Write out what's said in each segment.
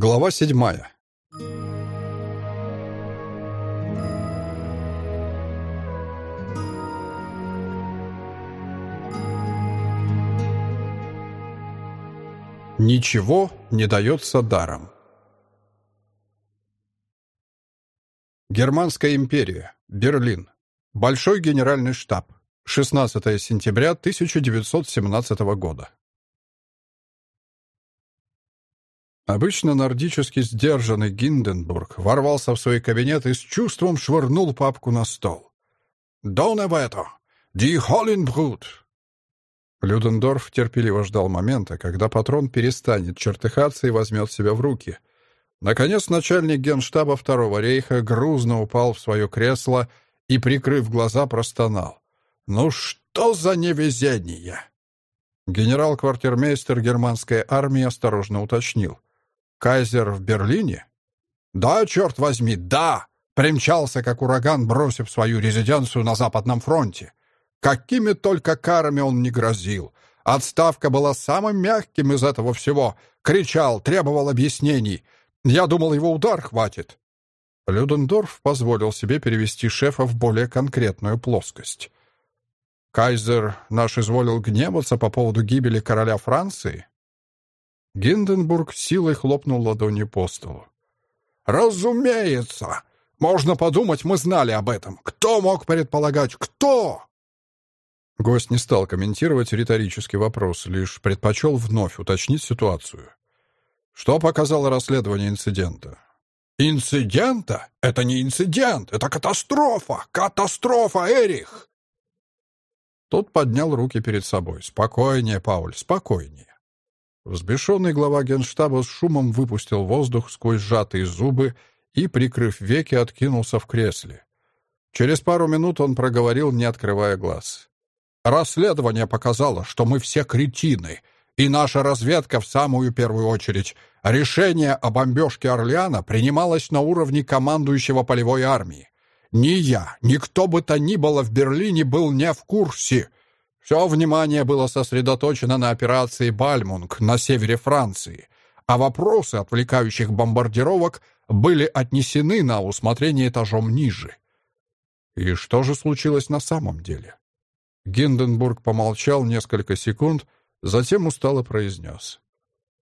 Глава седьмая. Ничего не дается даром. Германская империя. Берлин. Большой генеральный штаб. 16 сентября 1917 года. Обычно нордически сдержанный Гинденбург ворвался в свой кабинет и с чувством швырнул папку на стол. «Донебето! Ди Холленбрут!» Людендорф терпеливо ждал момента, когда патрон перестанет чертыхаться и возьмет себя в руки. Наконец начальник генштаба Второго рейха грузно упал в свое кресло и, прикрыв глаза, простонал. «Ну что за невезение!» Генерал-квартирмейстер германской армии осторожно уточнил. Кайзер в Берлине? Да, черт возьми, да! Примчался, как ураган, бросив свою резиденцию на Западном фронте. Какими только карами он не грозил. Отставка была самым мягким из этого всего. Кричал, требовал объяснений. Я думал, его удар хватит. Людендорф позволил себе перевести шефа в более конкретную плоскость. Кайзер наш изволил гневаться по поводу гибели короля Франции? Гинденбург силой хлопнул ладонью по столу. «Разумеется! Можно подумать, мы знали об этом. Кто мог предполагать? Кто?» Гость не стал комментировать риторический вопрос, лишь предпочел вновь уточнить ситуацию. Что показало расследование инцидента? «Инцидента? Это не инцидент! Это катастрофа! Катастрофа, Эрих!» Тот поднял руки перед собой. «Спокойнее, Пауль, спокойнее. Взбешенный глава генштаба с шумом выпустил воздух сквозь сжатые зубы и, прикрыв веки, откинулся в кресле. Через пару минут он проговорил, не открывая глаз. «Расследование показало, что мы все кретины, и наша разведка в самую первую очередь. Решение о бомбежке Орлеана принималось на уровне командующего полевой армии. Ни я, ни кто бы то ни было в Берлине был не в курсе. Все внимание было сосредоточено на операции «Бальмунг» на севере Франции, а вопросы отвлекающих бомбардировок были отнесены на усмотрение этажом ниже. И что же случилось на самом деле? Гинденбург помолчал несколько секунд, затем устало произнес.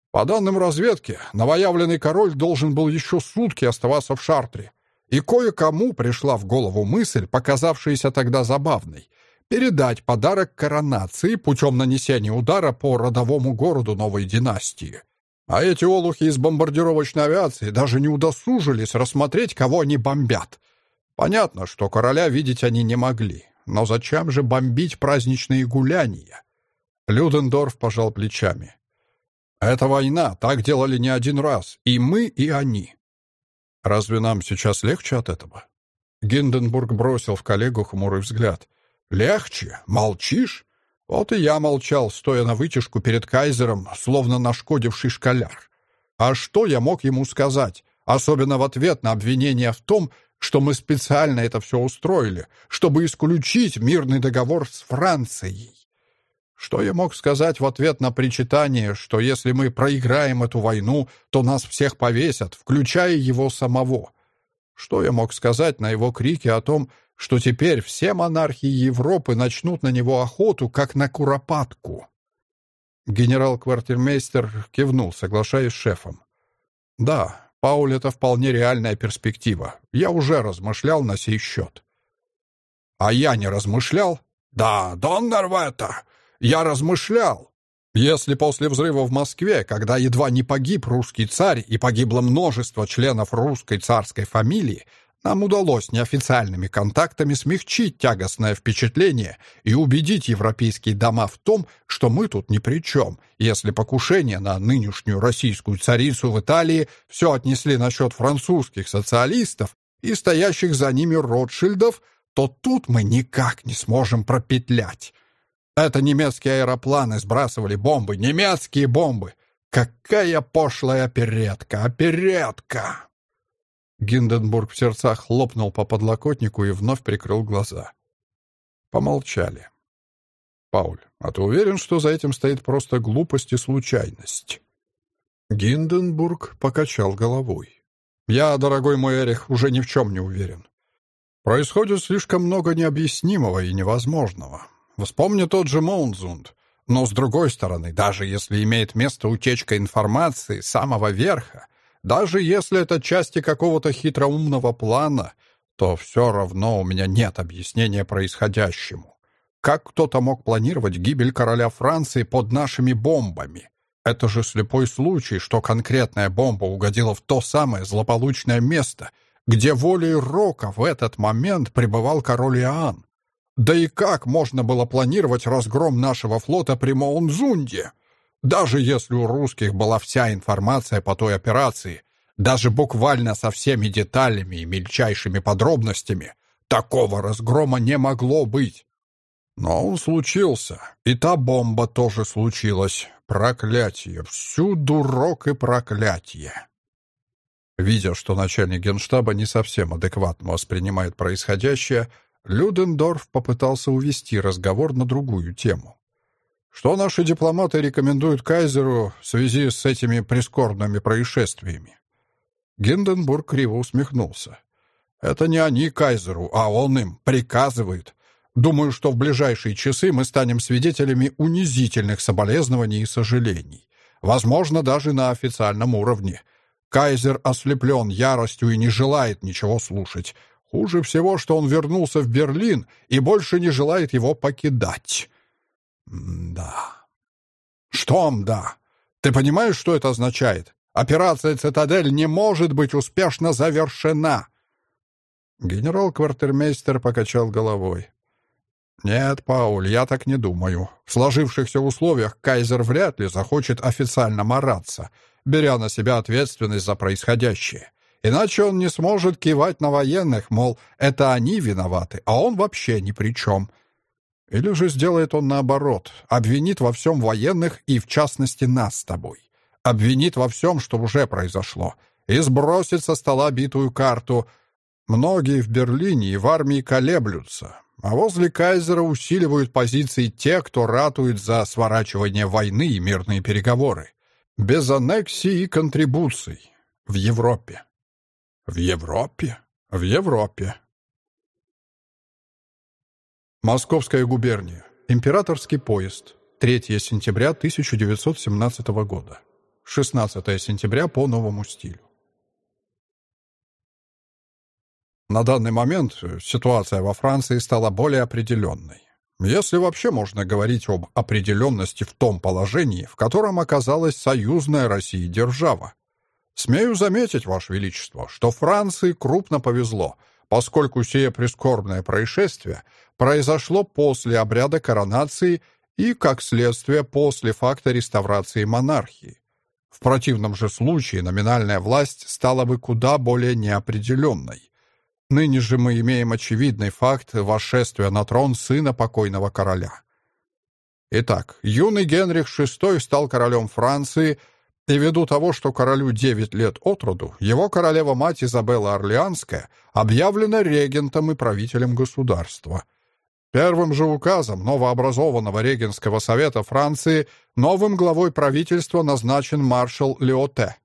По данным разведки, новоявленный король должен был еще сутки оставаться в Шартре, и кое-кому пришла в голову мысль, показавшаяся тогда забавной — передать подарок коронации путем нанесения удара по родовому городу новой династии. А эти олухи из бомбардировочной авиации даже не удосужились рассмотреть, кого они бомбят. Понятно, что короля видеть они не могли. Но зачем же бомбить праздничные гуляния? Людендорф пожал плечами. «Это война, так делали не один раз. И мы, и они. Разве нам сейчас легче от этого?» Гинденбург бросил в коллегу хмурый взгляд. «Легче? Молчишь?» Вот и я молчал, стоя на вытяжку перед кайзером, словно нашкодивший школяр. А что я мог ему сказать, особенно в ответ на обвинение в том, что мы специально это все устроили, чтобы исключить мирный договор с Францией? Что я мог сказать в ответ на причитание, что если мы проиграем эту войну, то нас всех повесят, включая его самого? Что я мог сказать на его крики о том, что теперь все монархии Европы начнут на него охоту, как на куропатку. Генерал-квартирмейстер кивнул, соглашаясь с шефом. «Да, Пауль, это вполне реальная перспектива. Я уже размышлял на сей счет». «А я не размышлял?» «Да, Доннервета! Я размышлял!» Если после взрыва в Москве, когда едва не погиб русский царь и погибло множество членов русской царской фамилии, нам удалось неофициальными контактами смягчить тягостное впечатление и убедить европейские дома в том, что мы тут ни при чем, если покушение на нынешнюю российскую царицу в Италии все отнесли насчет французских социалистов и стоящих за ними Ротшильдов, то тут мы никак не сможем пропетлять. Это немецкие аэропланы сбрасывали бомбы, немецкие бомбы. Какая пошлая оперетка, оперетка! Гинденбург в сердцах хлопнул по подлокотнику и вновь прикрыл глаза. Помолчали. «Пауль, а ты уверен, что за этим стоит просто глупость и случайность?» Гинденбург покачал головой. «Я, дорогой мой Эрих, уже ни в чем не уверен. Происходит слишком много необъяснимого и невозможного. Вспомни тот же Моунзунд. Но, с другой стороны, даже если имеет место утечка информации самого верха, даже если это части какого-то хитроумного плана, то все равно у меня нет объяснения происходящему. Как кто-то мог планировать гибель короля Франции под нашими бомбами? Это же слепой случай, что конкретная бомба угодила в то самое злополучное место — где волей Рока в этот момент пребывал король Иоанн. Да и как можно было планировать разгром нашего флота при Моунзунде? Даже если у русских была вся информация по той операции, даже буквально со всеми деталями и мельчайшими подробностями, такого разгрома не могло быть. Но он случился, и та бомба тоже случилась. Проклятие, всюду рок и проклятие. Видя, что начальник генштаба не совсем адекватно воспринимает происходящее, Людендорф попытался увести разговор на другую тему. Что наши дипломаты рекомендуют кайзеру в связи с этими прискорбными происшествиями? Гинденбург криво усмехнулся. Это не они кайзеру, а он им приказывает. Думаю, что в ближайшие часы мы станем свидетелями унизительных соболезнований и сожалений. Возможно, даже на официальном уровне — Кайзер ослеплен яростью и не желает ничего слушать. Хуже всего, что он вернулся в Берлин и больше не желает его покидать. Да. Что да? Ты понимаешь, что это означает? Операция «Цитадель» не может быть успешно завершена. Генерал-квартирмейстер покачал головой. «Нет, Пауль, я так не думаю. В сложившихся условиях Кайзер вряд ли захочет официально мараться беря на себя ответственность за происходящее. Иначе он не сможет кивать на военных, мол, это они виноваты, а он вообще ни при чем. Или же сделает он наоборот, обвинит во всем военных и, в частности, нас с тобой. Обвинит во всем, что уже произошло, и сбросит со стола битую карту. Многие в Берлине и в армии колеблются, а возле Кайзера усиливают позиции те, кто ратует за сворачивание войны и мирные переговоры без аннексий и контрибуций. В Европе. В Европе? В Европе. Московская губерния. Императорский поезд. 3 сентября 1917 года. 16 сентября по новому стилю. На данный момент ситуация во Франции стала более определенной. Если вообще можно говорить об определенности в том положении, в котором оказалась союзная Россия держава. Смею заметить, Ваше Величество, что Франции крупно повезло, поскольку сие прискорбное происшествие произошло после обряда коронации и, как следствие, после факта реставрации монархии. В противном же случае номинальная власть стала бы куда более неопределенной. Ныне же мы имеем очевидный факт восшествия на трон сына покойного короля. Итак, юный Генрих VI стал королем Франции, и ввиду того, что королю 9 лет от роду, его королева-мать Изабелла Орлеанская объявлена регентом и правителем государства. Первым же указом новообразованного регенского совета Франции новым главой правительства назначен маршал Леоте.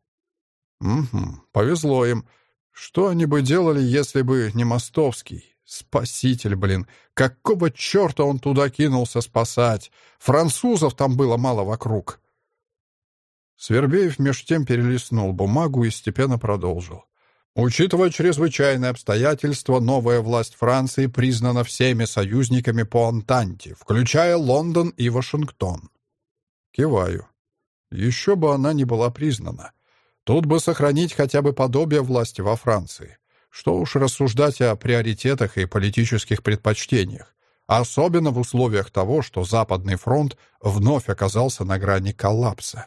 Угу, повезло им. Что они бы делали, если бы не Мостовский? Спаситель, блин. Какого черта он туда кинулся спасать? Французов там было мало вокруг. Свербеев меж тем перелистнул бумагу и степенно продолжил. Учитывая чрезвычайные обстоятельства, новая власть Франции признана всеми союзниками по Антанте, включая Лондон и Вашингтон. Киваю. Еще бы она не была признана. Тут бы сохранить хотя бы подобие власти во Франции. Что уж рассуждать о приоритетах и политических предпочтениях, особенно в условиях того, что Западный фронт вновь оказался на грани коллапса.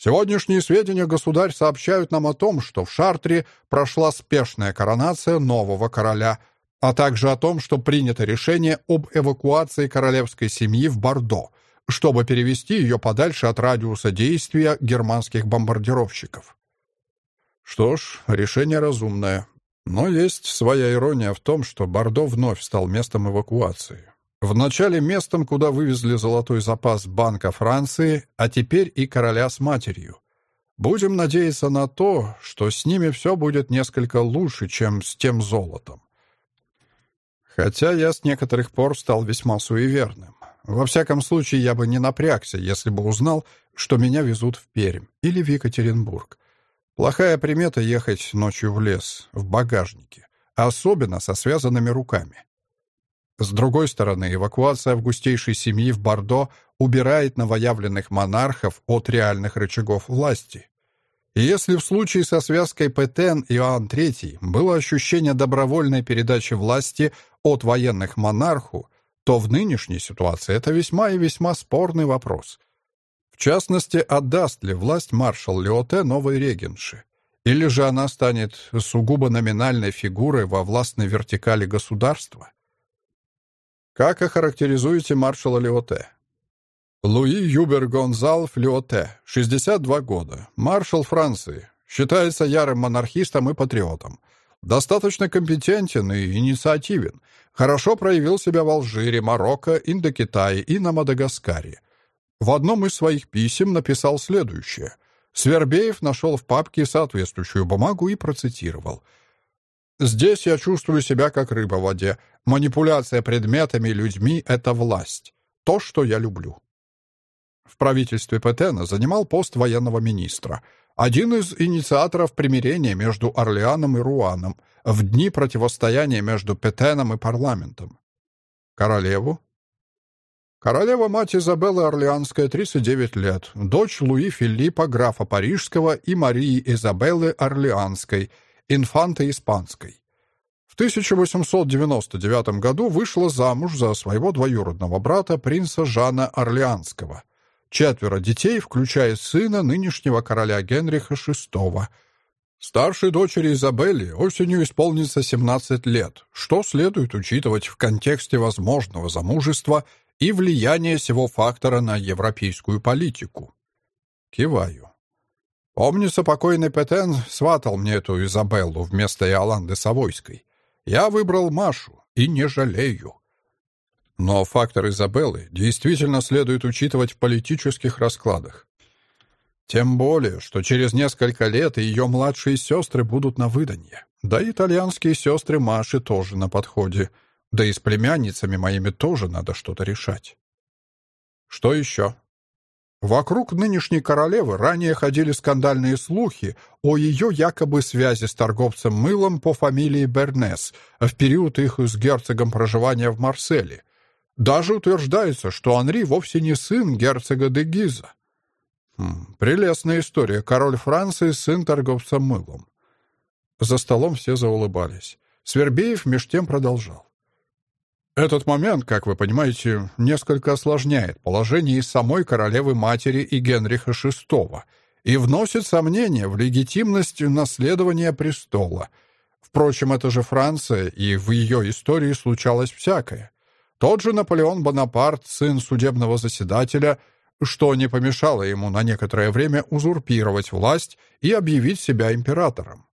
Сегодняшние сведения, государь, сообщают нам о том, что в Шартре прошла спешная коронация нового короля, а также о том, что принято решение об эвакуации королевской семьи в Бордо, чтобы перевести ее подальше от радиуса действия германских бомбардировщиков. Что ж, решение разумное. Но есть своя ирония в том, что Бордо вновь стал местом эвакуации. Вначале местом, куда вывезли золотой запас Банка Франции, а теперь и короля с матерью. Будем надеяться на то, что с ними все будет несколько лучше, чем с тем золотом. Хотя я с некоторых пор стал весьма суеверным. Во всяком случае, я бы не напрягся, если бы узнал, что меня везут в Пермь или в Екатеринбург. Плохая примета ехать ночью в лес, в багажнике, особенно со связанными руками. С другой стороны, эвакуация августейшей семьи в Бордо убирает новоявленных монархов от реальных рычагов власти. Если в случае со связкой Петен и Иоанн III было ощущение добровольной передачи власти от военных монарху, то в нынешней ситуации это весьма и весьма спорный вопрос. В частности, отдаст ли власть маршал Леоте новой регенши? Или же она станет сугубо номинальной фигурой во властной вертикали государства? Как охарактеризуете маршала Леоте? Луи Юбер Гонзалф Леоте, 62 года, маршал Франции, считается ярым монархистом и патриотом. Достаточно компетентен и инициативен. Хорошо проявил себя в Алжире, Марокко, Индокитае и на Мадагаскаре. В одном из своих писем написал следующее. Свербеев нашел в папке соответствующую бумагу и процитировал – Здесь я чувствую себя как рыба в воде. Манипуляция предметами и людьми — это власть. То, что я люблю. В правительстве Петена занимал пост военного министра. Один из инициаторов примирения между Орлеаном и Руаном в дни противостояния между Петеном и парламентом. Королеву? Королева-мать Изабеллы Орлеанская, 39 лет, дочь Луи Филиппа, графа Парижского и Марии Изабеллы Орлеанской — инфанты испанской. В 1899 году вышла замуж за своего двоюродного брата, принца Жана Орлеанского. Четверо детей, включая сына нынешнего короля Генриха VI. Старшей дочери Изабелле осенью исполнится 17 лет, что следует учитывать в контексте возможного замужества и влияния сего фактора на европейскую политику. Киваю. Помнится, покойный Петен сватал мне эту Изабеллу вместо Иоланды Савойской. Я выбрал Машу и не жалею. Но фактор Изабеллы действительно следует учитывать в политических раскладах. Тем более, что через несколько лет ее младшие сестры будут на выданье. Да и итальянские сестры Маши тоже на подходе. Да и с племянницами моими тоже надо что-то решать. Что еще? Вокруг нынешней королевы ранее ходили скандальные слухи о ее якобы связи с торговцем мылом по фамилии Бернес в период их с герцогом проживания в Марселе. Даже утверждается, что Анри вовсе не сын герцога де Гиза. Хм, прелестная история. Король Франции — сын торговца мылом. За столом все заулыбались. Свербеев меж тем продолжал. Этот момент, как вы понимаете, несколько осложняет положение самой королевы-матери и Генриха VI и вносит сомнения в легитимность наследования престола. Впрочем, это же Франция, и в ее истории случалось всякое. Тот же Наполеон Бонапарт, сын судебного заседателя, что не помешало ему на некоторое время узурпировать власть и объявить себя императором.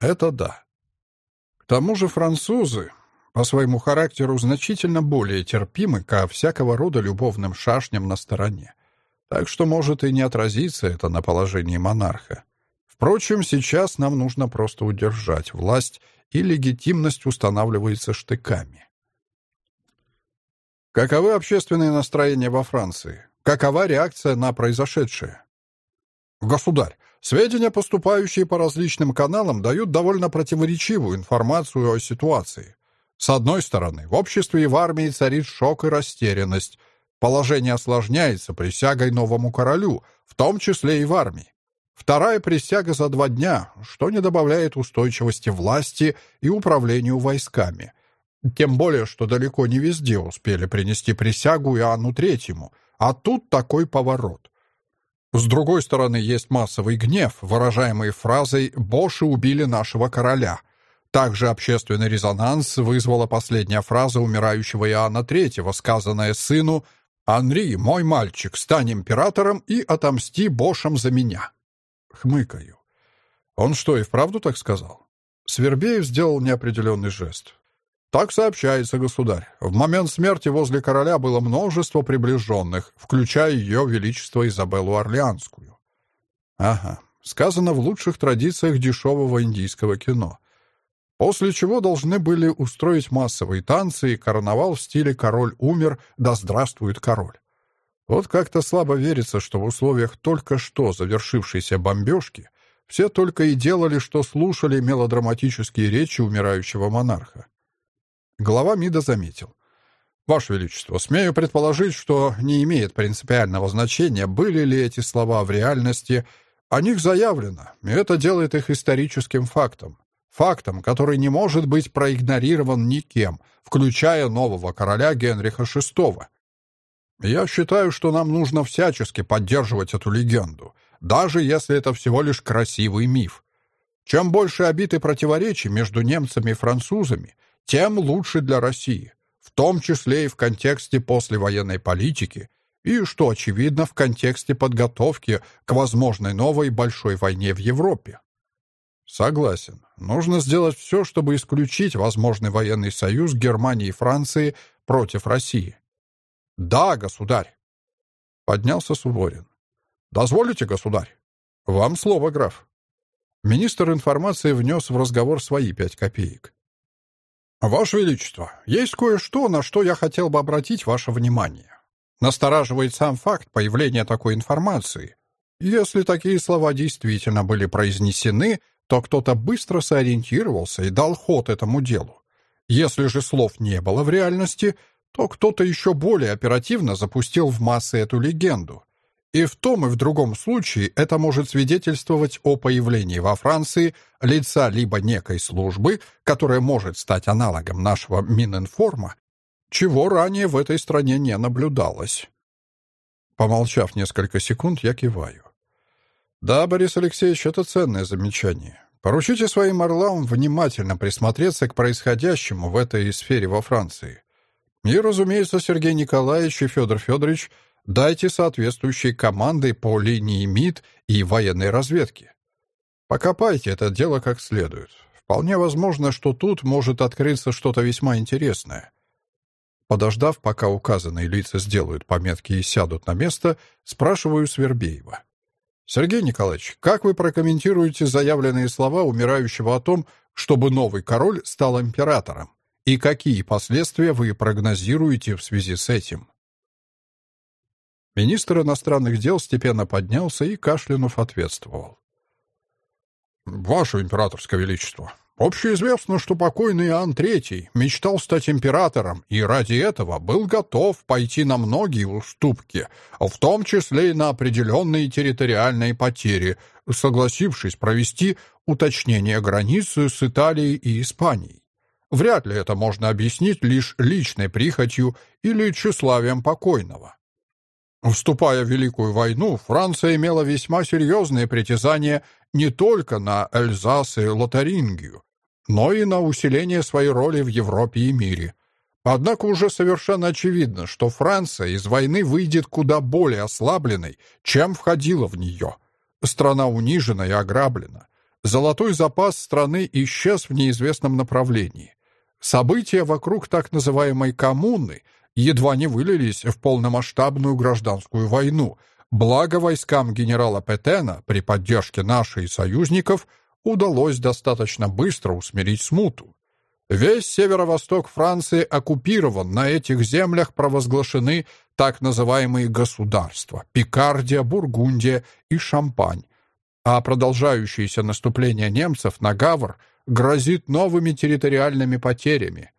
Это да. К тому же французы, по своему характеру значительно более терпимы ко всякого рода любовным шашням на стороне. Так что может и не отразиться это на положении монарха. Впрочем, сейчас нам нужно просто удержать власть, и легитимность устанавливается штыками. Каковы общественные настроения во Франции? Какова реакция на произошедшее? Государь, сведения, поступающие по различным каналам, дают довольно противоречивую информацию о ситуации. С одной стороны, в обществе и в армии царит шок и растерянность. Положение осложняется присягой новому королю, в том числе и в армии. Вторая присяга за два дня, что не добавляет устойчивости власти и управлению войсками. Тем более, что далеко не везде успели принести присягу Иоанну Третьему, а тут такой поворот. С другой стороны, есть массовый гнев, выражаемый фразой «Боши убили нашего короля», также общественный резонанс вызвала последняя фраза умирающего Иоанна III, сказанная сыну «Анри, мой мальчик, стань императором и отомсти Бошам за меня». Хмыкаю. Он что, и вправду так сказал? Свербеев сделал неопределенный жест. Так сообщается, государь. В момент смерти возле короля было множество приближенных, включая ее величество Изабеллу Орлеанскую. Ага, сказано в лучших традициях дешевого индийского кино. После чего должны были устроить массовые танцы и карнавал в стиле «Король умер, да здравствует король». Вот как-то слабо верится, что в условиях только что завершившейся бомбежки все только и делали, что слушали мелодраматические речи умирающего монарха. Глава МИДа заметил. «Ваше Величество, смею предположить, что не имеет принципиального значения, были ли эти слова в реальности. О них заявлено, и это делает их историческим фактом. Фактом, который не может быть проигнорирован никем, включая нового короля Генриха VI. Я считаю, что нам нужно всячески поддерживать эту легенду, даже если это всего лишь красивый миф. Чем больше обид и противоречий между немцами и французами, тем лучше для России, в том числе и в контексте послевоенной политики, и, что очевидно, в контексте подготовки к возможной новой большой войне в Европе. Согласен. Нужно сделать все, чтобы исключить возможный военный союз Германии и Франции против России. «Да, государь!» Поднялся Суворин. «Дозволите, государь?» «Вам слово, граф». Министр информации внес в разговор свои пять копеек. «Ваше Величество, есть кое-что, на что я хотел бы обратить ваше внимание. Настораживает сам факт появления такой информации. Если такие слова действительно были произнесены, то кто-то быстро сориентировался и дал ход этому делу. Если же слов не было в реальности, то кто-то еще более оперативно запустил в массы эту легенду. И в том и в другом случае это может свидетельствовать о появлении во Франции лица либо некой службы, которая может стать аналогом нашего Мининформа, чего ранее в этой стране не наблюдалось. Помолчав несколько секунд, я киваю. Да, Борис Алексеевич, это ценное замечание. Поручите своим орлам внимательно присмотреться к происходящему в этой сфере во Франции. И, разумеется, Сергей Николаевич и Федор Федорович дайте соответствующие команды по линии МИД и военной разведки. Покопайте это дело как следует. Вполне возможно, что тут может открыться что-то весьма интересное. Подождав, пока указанные лица сделают пометки и сядут на место, спрашиваю Свербеева. «Сергей Николаевич, как вы прокомментируете заявленные слова умирающего о том, чтобы новый король стал императором?» И какие последствия вы прогнозируете в связи с этим? Министр иностранных дел степенно поднялся и, кашлянув, ответствовал. «Ваше императорское величество, общеизвестно, что покойный Иоанн III мечтал стать императором и ради этого был готов пойти на многие уступки, в том числе и на определенные территориальные потери, согласившись провести уточнение границы с Италией и Испанией. Вряд ли это можно объяснить лишь личной прихотью или тщеславием покойного. Вступая в Великую войну, Франция имела весьма серьезные притязания не только на Эльзас и Лотарингию, но и на усиление своей роли в Европе и мире. Однако уже совершенно очевидно, что Франция из войны выйдет куда более ослабленной, чем входила в нее. Страна унижена и ограблена. Золотой запас страны исчез в неизвестном направлении. События вокруг так называемой «коммуны» едва не вылились в полномасштабную гражданскую войну, благо войскам генерала Петена при поддержке наших союзников удалось достаточно быстро усмирить смуту. Весь северо-восток Франции оккупирован, на этих землях провозглашены так называемые государства – Пикардия, Бургундия и Шампань, а продолжающееся наступление немцев на Гавр – грозит новыми территориальными потерями.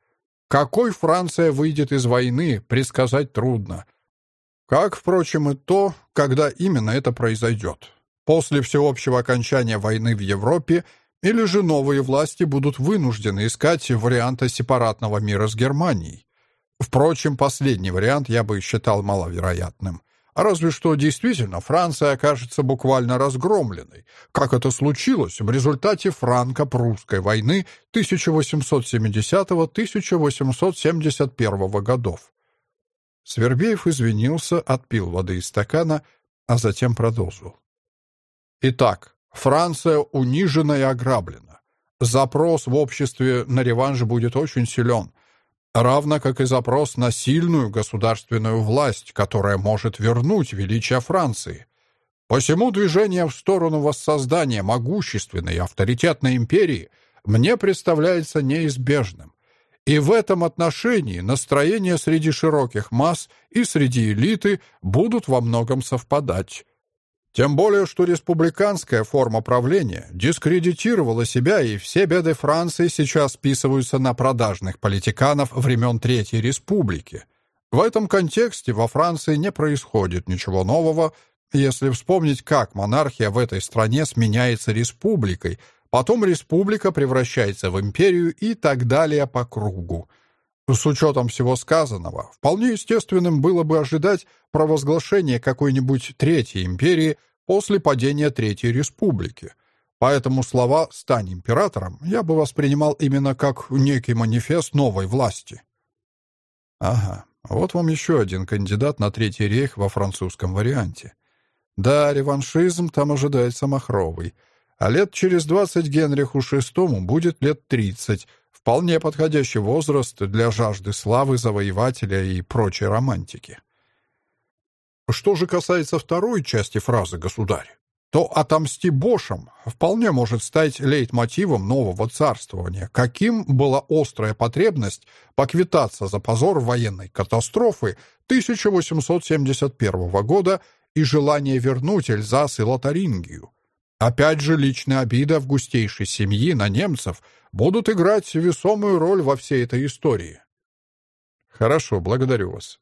Какой Франция выйдет из войны, предсказать трудно. Как, впрочем, и то, когда именно это произойдет. После всеобщего окончания войны в Европе или же новые власти будут вынуждены искать варианта сепаратного мира с Германией. Впрочем, последний вариант я бы считал маловероятным. Разве что действительно Франция окажется буквально разгромленной, как это случилось в результате франко-прусской войны 1870-1871 годов. Свербеев извинился, отпил воды из стакана, а затем продолжил. Итак, Франция унижена и ограблена. Запрос в обществе на реванш будет очень силен — равно как и запрос на сильную государственную власть, которая может вернуть величие Франции. Посему движение в сторону воссоздания могущественной и авторитетной империи мне представляется неизбежным. И в этом отношении настроения среди широких масс и среди элиты будут во многом совпадать. Тем более, что республиканская форма правления дискредитировала себя, и все беды Франции сейчас списываются на продажных политиканов времен Третьей Республики. В этом контексте во Франции не происходит ничего нового, если вспомнить, как монархия в этой стране сменяется республикой, потом республика превращается в империю и так далее по кругу. С учетом всего сказанного, вполне естественным было бы ожидать провозглашения какой-нибудь Третьей империи после падения Третьей Республики. Поэтому слова «стань императором» я бы воспринимал именно как некий манифест новой власти. Ага, вот вам еще один кандидат на Третий рейх во французском варианте. Да, реваншизм там ожидается махровый. А лет через двадцать Генриху VI будет лет тридцать, вполне подходящий возраст для жажды славы завоевателя и прочей романтики. Что же касается второй части фразы «государь», то «отомсти Бошам» вполне может стать лейтмотивом нового царствования, каким была острая потребность поквитаться за позор военной катастрофы 1871 года и желание вернуть Эльзас и Лотарингию. Опять же, личная обида в густейшей семьи на немцев будут играть весомую роль во всей этой истории. Хорошо, благодарю вас.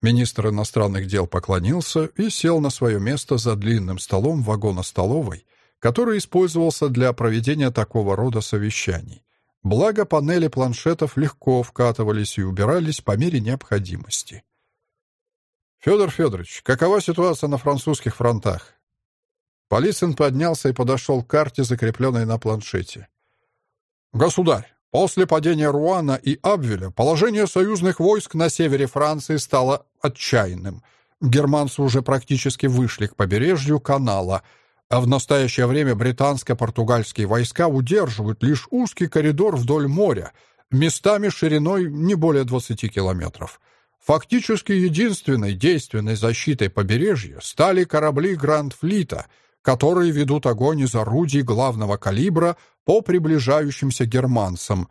Министр иностранных дел поклонился и сел на свое место за длинным столом вагона-столовой, который использовался для проведения такого рода совещаний. Благо, панели планшетов легко вкатывались и убирались по мере необходимости. «Федор Федорович, какова ситуация на французских фронтах?» Полицин поднялся и подошел к карте, закрепленной на планшете. «Государь, После падения Руана и Абвеля положение союзных войск на севере Франции стало отчаянным. Германцы уже практически вышли к побережью канала, а в настоящее время британско-португальские войска удерживают лишь узкий коридор вдоль моря, местами шириной не более 20 километров. Фактически единственной действенной защитой побережья стали корабли Гранд-флита — которые ведут огонь из орудий главного калибра по приближающимся германцам.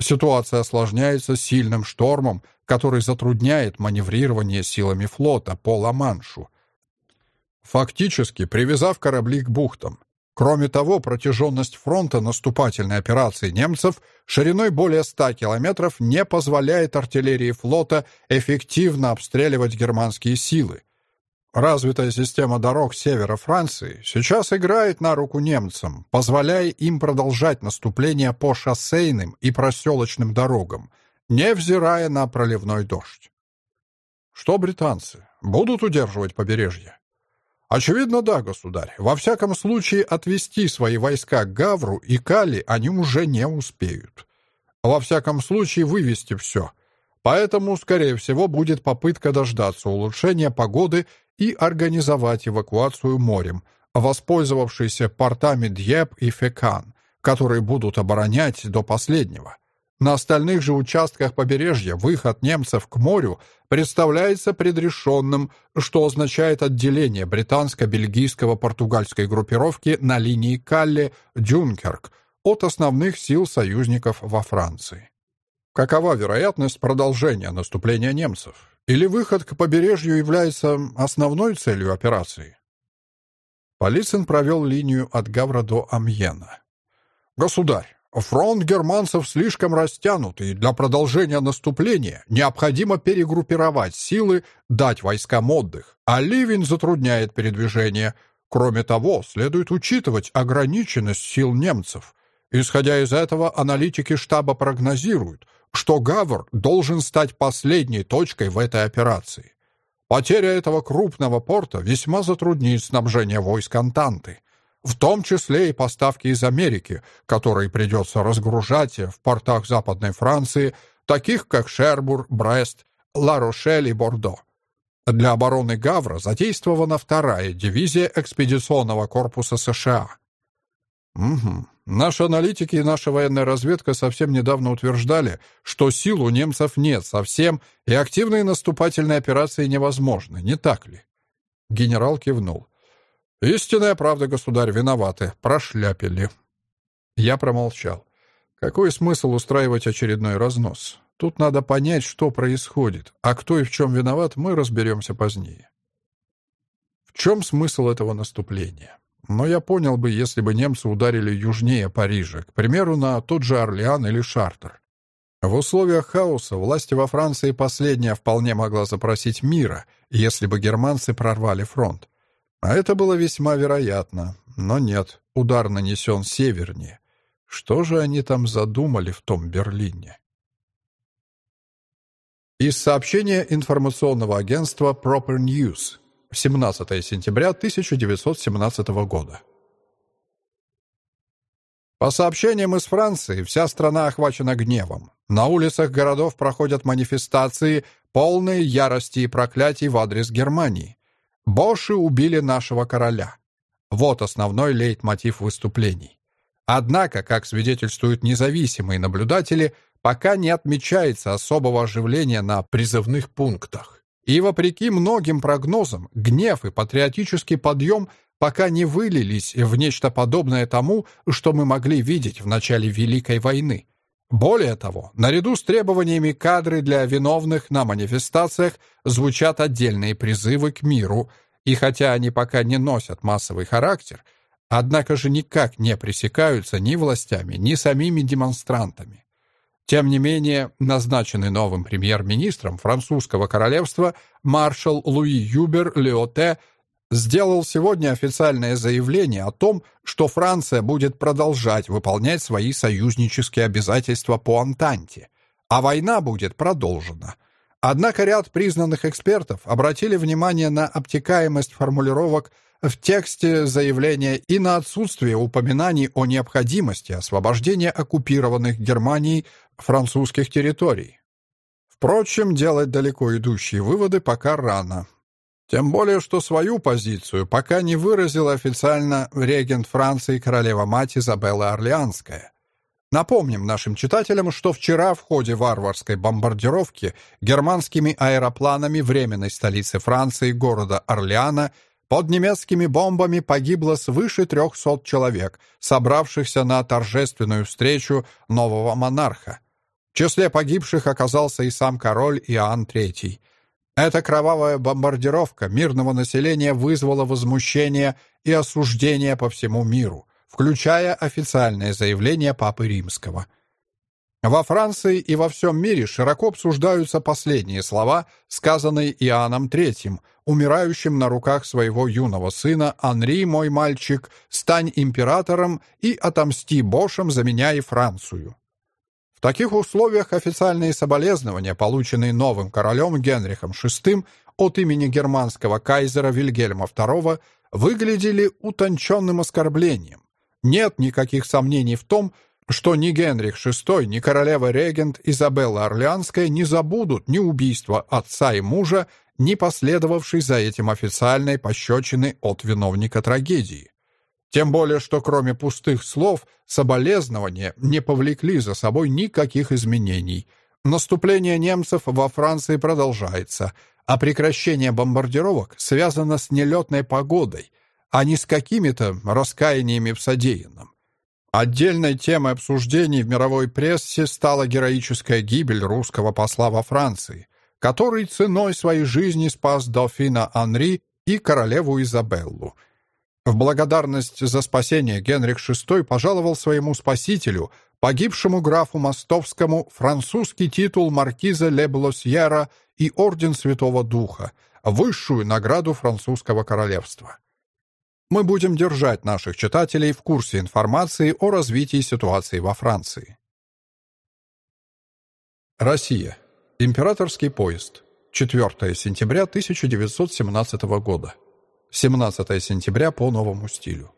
Ситуация осложняется сильным штормом, который затрудняет маневрирование силами флота по Ла-Маншу, фактически привязав корабли к бухтам. Кроме того, протяженность фронта наступательной операции немцев шириной более 100 километров не позволяет артиллерии флота эффективно обстреливать германские силы. Развитая система дорог севера Франции сейчас играет на руку немцам, позволяя им продолжать наступление по шоссейным и проселочным дорогам, невзирая на проливной дождь. Что британцы? Будут удерживать побережье? Очевидно, да, государь. Во всяком случае, отвести свои войска к Гавру и Кали они уже не успеют. Во всяком случае, вывести все. Поэтому, скорее всего, будет попытка дождаться улучшения погоды и организовать эвакуацию морем, воспользовавшись портами Дьеп и Фекан, которые будут оборонять до последнего. На остальных же участках побережья выход немцев к морю представляется предрешенным, что означает отделение британско-бельгийско португальской группировки на линии Калле-Дюнкерк от основных сил союзников во Франции. Какова вероятность продолжения наступления немцев? Или выход к побережью является основной целью операции? Полицин провел линию от Гавра до Амьена. «Государь, фронт германцев слишком растянут, и для продолжения наступления необходимо перегруппировать силы, дать войскам отдых, а ливень затрудняет передвижение. Кроме того, следует учитывать ограниченность сил немцев. Исходя из этого, аналитики штаба прогнозируют, что Гавр должен стать последней точкой в этой операции. Потеря этого крупного порта весьма затруднит снабжение войск Антанты, в том числе и поставки из Америки, которые придется разгружать в портах Западной Франции, таких как Шербур, Брест, Ла-Рошель и Бордо. Для обороны Гавра задействована вторая дивизия экспедиционного корпуса США. Угу. Наши аналитики и наша военная разведка совсем недавно утверждали, что сил у немцев нет совсем, и активные наступательные операции невозможны, не так ли? Генерал кивнул. «Истинная правда, государь, виноваты. Прошляпили». Я промолчал. Какой смысл устраивать очередной разнос? Тут надо понять, что происходит, а кто и в чем виноват, мы разберемся позднее. В чем смысл этого наступления? Но я понял бы, если бы немцы ударили южнее Парижа, к примеру, на тот же Орлеан или Шартер. В условиях хаоса власти во Франции последняя вполне могла запросить мира, если бы германцы прорвали фронт. А это было весьма вероятно. Но нет, удар нанесен севернее. Что же они там задумали в том Берлине? Из сообщения информационного агентства Proper News 17 сентября 1917 года. По сообщениям из Франции, вся страна охвачена гневом. На улицах городов проходят манифестации, полные ярости и проклятий в адрес Германии. Боши убили нашего короля. Вот основной лейтмотив выступлений. Однако, как свидетельствуют независимые наблюдатели, пока не отмечается особого оживления на призывных пунктах. И вопреки многим прогнозам, гнев и патриотический подъем пока не вылились в нечто подобное тому, что мы могли видеть в начале Великой войны. Более того, наряду с требованиями кадры для виновных на манифестациях звучат отдельные призывы к миру, и хотя они пока не носят массовый характер, однако же никак не пресекаются ни властями, ни самими демонстрантами. Тем не менее, назначенный новым премьер-министром французского королевства маршал Луи Юбер Леоте сделал сегодня официальное заявление о том, что Франция будет продолжать выполнять свои союзнические обязательства по Антанте, а война будет продолжена. Однако ряд признанных экспертов обратили внимание на обтекаемость формулировок в тексте заявления и на отсутствие упоминаний о необходимости освобождения оккупированных Германией французских территорий. Впрочем, делать далеко идущие выводы пока рано. Тем более, что свою позицию пока не выразила официально регент Франции королева-мать Изабелла Орлеанская. Напомним нашим читателям, что вчера в ходе варварской бомбардировки германскими аэропланами временной столицы Франции города Орлеана под немецкими бомбами погибло свыше 300 человек, собравшихся на торжественную встречу нового монарха. В числе погибших оказался и сам король Иоанн III. Эта кровавая бомбардировка мирного населения вызвала возмущение и осуждение по всему миру, включая официальное заявление Папы Римского. Во Франции и во всем мире широко обсуждаются последние слова, сказанные Иоанном III, умирающим на руках своего юного сына «Анри, мой мальчик, стань императором и отомсти Бошем, заменяя Францию» таких условиях официальные соболезнования, полученные новым королем Генрихом VI от имени германского кайзера Вильгельма II, выглядели утонченным оскорблением. Нет никаких сомнений в том, что ни Генрих VI, ни королева-регент Изабелла Орлеанская не забудут ни убийства отца и мужа, ни последовавшей за этим официальной пощечины от виновника трагедии. Тем более, что кроме пустых слов, соболезнования не повлекли за собой никаких изменений. Наступление немцев во Франции продолжается, а прекращение бомбардировок связано с нелетной погодой, а не с какими-то раскаяниями в содеянном. Отдельной темой обсуждений в мировой прессе стала героическая гибель русского посла во Франции, который ценой своей жизни спас дофина Анри и королеву Изабеллу – в благодарность за спасение Генрих VI пожаловал своему спасителю, погибшему графу Мостовскому, французский титул маркиза Леблосьера и орден Святого Духа, высшую награду французского королевства. Мы будем держать наших читателей в курсе информации о развитии ситуации во Франции. Россия. Императорский поезд. 4 сентября 1917 года. 17 сентября по новому стилю.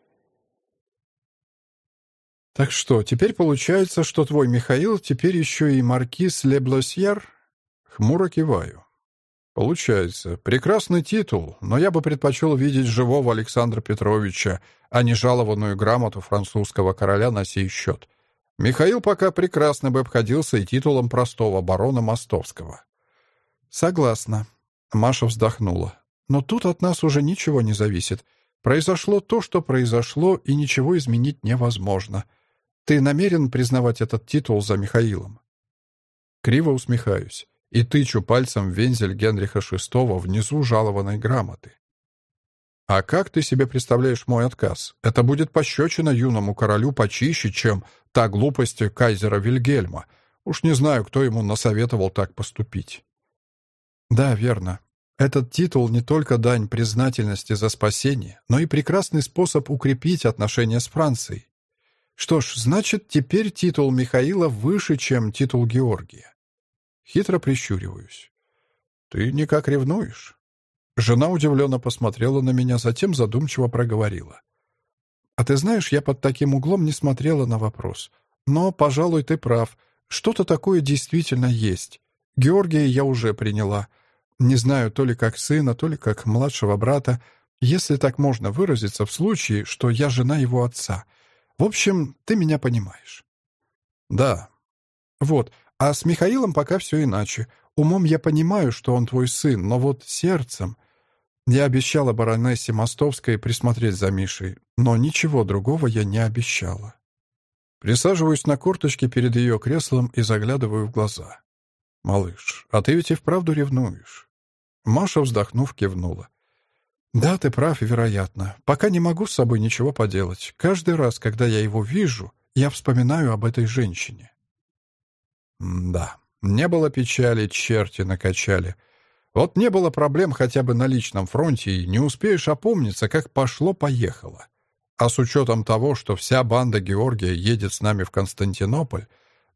Так что, теперь получается, что твой Михаил теперь еще и маркиз Леблосьер? Хмуро киваю. Получается. Прекрасный титул, но я бы предпочел видеть живого Александра Петровича, а не жалованную грамоту французского короля на сей счет. Михаил пока прекрасно бы обходился и титулом простого барона Мостовского. Согласна. Маша вздохнула. Но тут от нас уже ничего не зависит. Произошло то, что произошло, и ничего изменить невозможно. Ты намерен признавать этот титул за Михаилом?» Криво усмехаюсь и тычу пальцем в вензель Генриха VI внизу жалованной грамоты. «А как ты себе представляешь мой отказ? Это будет пощечина юному королю почище, чем та глупость кайзера Вильгельма. Уж не знаю, кто ему насоветовал так поступить». «Да, верно. Этот титул не только дань признательности за спасение, но и прекрасный способ укрепить отношения с Францией. Что ж, значит, теперь титул Михаила выше, чем титул Георгия. Хитро прищуриваюсь. «Ты никак ревнуешь?» Жена удивленно посмотрела на меня, затем задумчиво проговорила. «А ты знаешь, я под таким углом не смотрела на вопрос. Но, пожалуй, ты прав. Что-то такое действительно есть. Георгия я уже приняла. Не знаю, то ли как сына, то ли как младшего брата, если так можно выразиться в случае, что я жена его отца. В общем, ты меня понимаешь». «Да». «Вот, а с Михаилом пока все иначе. Умом я понимаю, что он твой сын, но вот сердцем... Я обещала баронессе Мостовской присмотреть за Мишей, но ничего другого я не обещала. Присаживаюсь на корточке перед ее креслом и заглядываю в глаза. «Малыш, а ты ведь и вправду ревнуешь?» Маша, вздохнув, кивнула. «Да, ты прав, вероятно. Пока не могу с собой ничего поделать. Каждый раз, когда я его вижу, я вспоминаю об этой женщине. Да, не было печали, черти накачали. Вот не было проблем хотя бы на личном фронте, и не успеешь опомниться, как пошло-поехало. А с учетом того, что вся банда Георгия едет с нами в Константинополь,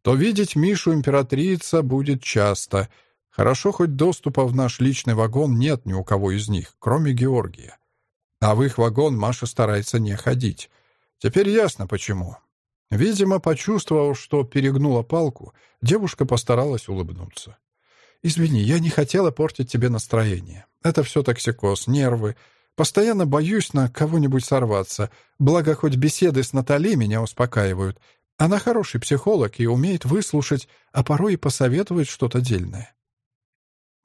то видеть Мишу императрица будет часто. Хорошо, хоть доступа в наш личный вагон нет ни у кого из них, кроме Георгия. А в их вагон Маша старается не ходить. Теперь ясно, почему. Видимо, почувствовав, что перегнула палку, девушка постаралась улыбнуться. «Извини, я не хотела портить тебе настроение. Это все токсикоз, нервы. Постоянно боюсь на кого-нибудь сорваться. Благо, хоть беседы с Натали меня успокаивают. Она хороший психолог и умеет выслушать, а порой и посоветовать что-то дельное».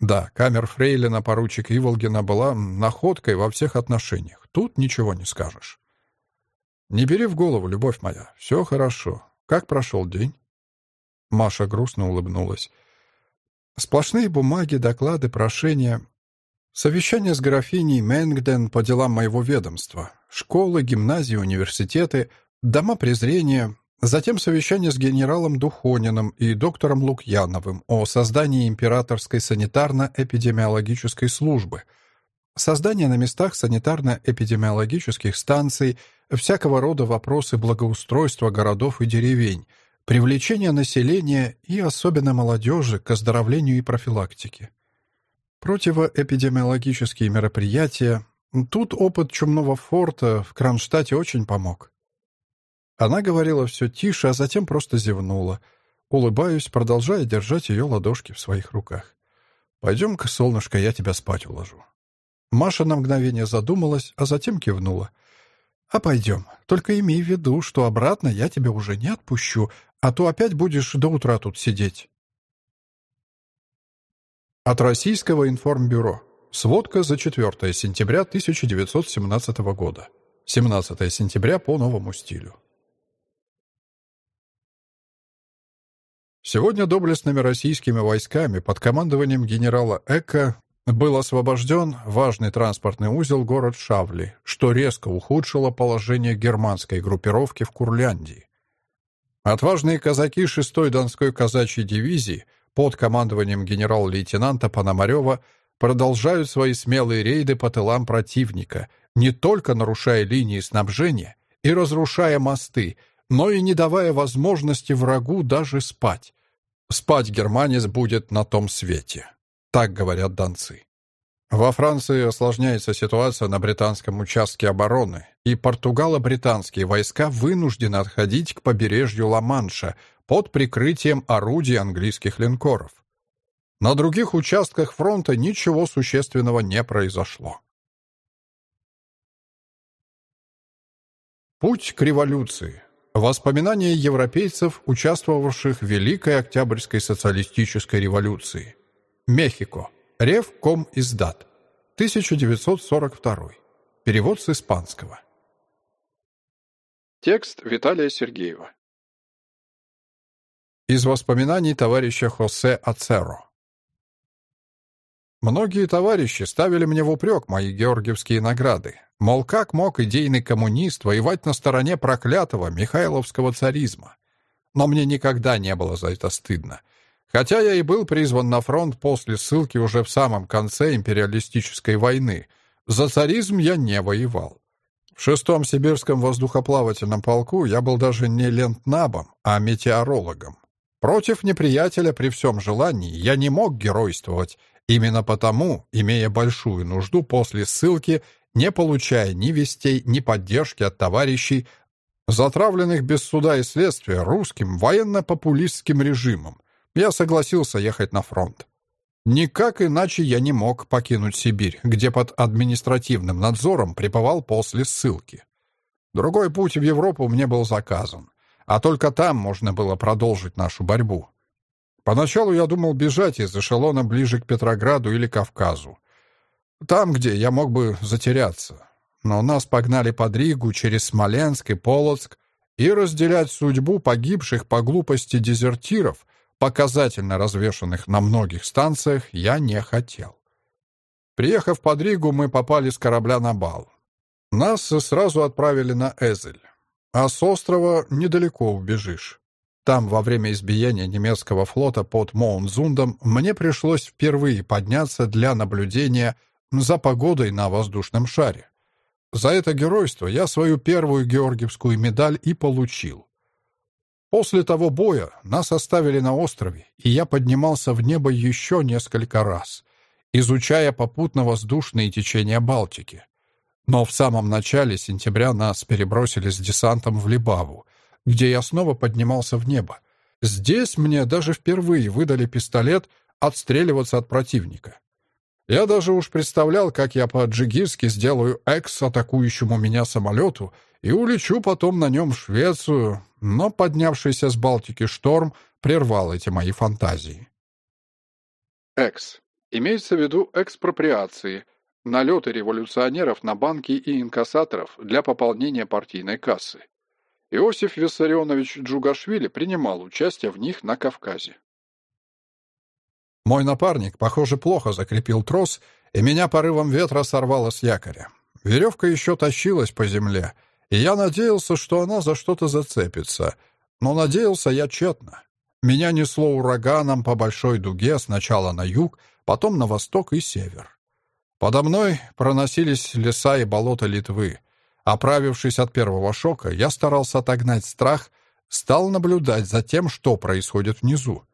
Да, камер Фрейлина поручик Иволгина была находкой во всех отношениях. Тут ничего не скажешь. «Не бери в голову, любовь моя. Все хорошо. Как прошел день?» Маша грустно улыбнулась. «Сплошные бумаги, доклады, прошения. Совещание с графиней Менгден по делам моего ведомства. Школы, гимназии, университеты, дома презрения. Затем совещание с генералом Духониным и доктором Лукьяновым о создании императорской санитарно-эпидемиологической службы. Создание на местах санитарно-эпидемиологических станций – всякого рода вопросы благоустройства городов и деревень, привлечения населения и особенно молодежи к оздоровлению и профилактике. Противоэпидемиологические мероприятия. Тут опыт чумного форта в Кронштадте очень помог. Она говорила все тише, а затем просто зевнула. Улыбаюсь, продолжая держать ее ладошки в своих руках. «Пойдем-ка, солнышко, я тебя спать уложу». Маша на мгновение задумалась, а затем кивнула — а пойдем. Только имей в виду, что обратно я тебя уже не отпущу, а то опять будешь до утра тут сидеть. От Российского информбюро. Сводка за 4 сентября 1917 года. 17 сентября по новому стилю. Сегодня доблестными российскими войсками под командованием генерала Эка был освобожден важный транспортный узел город Шавли, что резко ухудшило положение германской группировки в Курляндии. Отважные казаки 6-й Донской казачьей дивизии под командованием генерал-лейтенанта Пономарева продолжают свои смелые рейды по тылам противника, не только нарушая линии снабжения и разрушая мосты, но и не давая возможности врагу даже спать. Спать германец будет на том свете. Так говорят донцы. Во Франции осложняется ситуация на британском участке обороны, и португало-британские войска вынуждены отходить к побережью Ла-Манша под прикрытием орудий английских линкоров. На других участках фронта ничего существенного не произошло. Путь к революции. Воспоминания европейцев, участвовавших в Великой Октябрьской социалистической революции. Мехико. Ревком издат. 1942. Перевод с испанского. Текст Виталия Сергеева. Из воспоминаний товарища Хосе Ацеро. Многие товарищи ставили мне в упрек мои георгиевские награды. Мол, как мог идейный коммунист воевать на стороне проклятого Михайловского царизма? Но мне никогда не было за это стыдно. Хотя я и был призван на фронт после ссылки уже в самом конце империалистической войны, за царизм я не воевал. В шестом сибирском воздухоплавательном полку я был даже не лентнабом, а метеорологом. Против неприятеля при всем желании я не мог геройствовать, именно потому, имея большую нужду после ссылки, не получая ни вестей, ни поддержки от товарищей, затравленных без суда и следствия русским военно-популистским режимом, я согласился ехать на фронт. Никак иначе я не мог покинуть Сибирь, где под административным надзором пребывал после ссылки. Другой путь в Европу мне был заказан, а только там можно было продолжить нашу борьбу. Поначалу я думал бежать из эшелона ближе к Петрограду или Кавказу. Там, где я мог бы затеряться. Но нас погнали под Ригу через Смоленск и Полоцк, и разделять судьбу погибших по глупости дезертиров, показательно развешанных на многих станциях, я не хотел. Приехав под Ригу, мы попали с корабля на бал. Нас сразу отправили на Эзель. А с острова недалеко убежишь. Там, во время избиения немецкого флота под Моунзундом, мне пришлось впервые подняться для наблюдения за погодой на воздушном шаре. За это геройство я свою первую георгиевскую медаль и получил. После того боя нас оставили на острове, и я поднимался в небо еще несколько раз, изучая попутно воздушные течения Балтики. Но в самом начале сентября нас перебросили с десантом в Либаву, где я снова поднимался в небо. Здесь мне даже впервые выдали пистолет отстреливаться от противника. Я даже уж представлял, как я по-джигирски сделаю экс атакующему меня самолету и улечу потом на нем в Швецию, но поднявшийся с Балтики шторм прервал эти мои фантазии. Экс. Имеется в виду экспроприации, налеты революционеров на банки и инкассаторов для пополнения партийной кассы. Иосиф Виссарионович Джугашвили принимал участие в них на Кавказе. Мой напарник, похоже, плохо закрепил трос, и меня порывом ветра сорвало с якоря. Веревка еще тащилась по земле, и я надеялся, что она за что-то зацепится. Но надеялся я тщетно. Меня несло ураганом по большой дуге сначала на юг, потом на восток и север. Подо мной проносились леса и болота Литвы. Оправившись от первого шока, я старался отогнать страх, стал наблюдать за тем, что происходит внизу.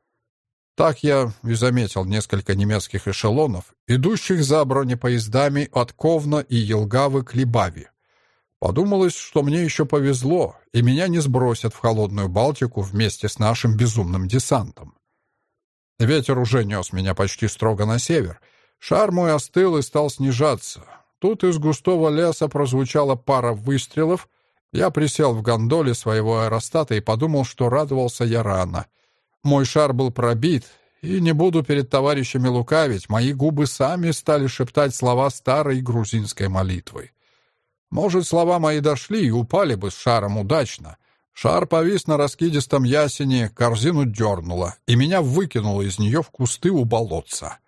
Так я и заметил несколько немецких эшелонов, идущих за бронепоездами от Ковна и Елгавы к Либаве. Подумалось, что мне еще повезло, и меня не сбросят в холодную Балтику вместе с нашим безумным десантом. Ветер уже нес меня почти строго на север. Шар мой остыл и стал снижаться. Тут из густого леса прозвучала пара выстрелов. Я присел в гондоле своего аэростата и подумал, что радовался я рано. Мой шар был пробит, и не буду перед товарищами лукавить, мои губы сами стали шептать слова старой грузинской молитвы. Может, слова мои дошли и упали бы с шаром удачно. Шар повис на раскидистом ясене, корзину дернуло, и меня выкинуло из нее в кусты у болотца.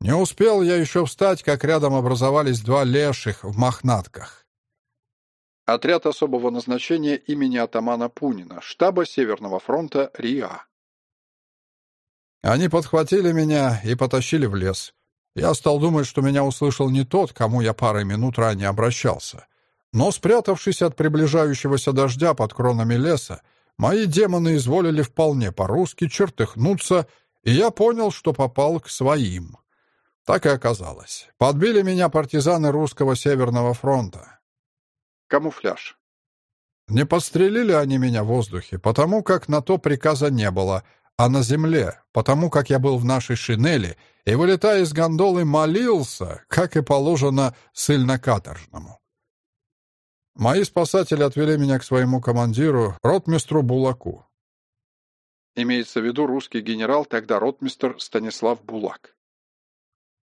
Не успел я еще встать, как рядом образовались два леших в мохнатках. Отряд особого назначения имени атамана Пунина, штаба Северного фронта РИА. Они подхватили меня и потащили в лес. Я стал думать, что меня услышал не тот, кому я парой минут ранее обращался. Но, спрятавшись от приближающегося дождя под кронами леса, мои демоны изволили вполне по-русски чертыхнуться, и я понял, что попал к своим. Так и оказалось. Подбили меня партизаны русского Северного фронта. Камуфляж. Не подстрелили они меня в воздухе, потому как на то приказа не было, а на земле, потому как я был в нашей шинели и, вылетая из гондолы, молился, как и положено ссыльно-каторжному. Мои спасатели отвели меня к своему командиру, ротмистру Булаку. Имеется в виду русский генерал, тогда ротмистр Станислав Булак.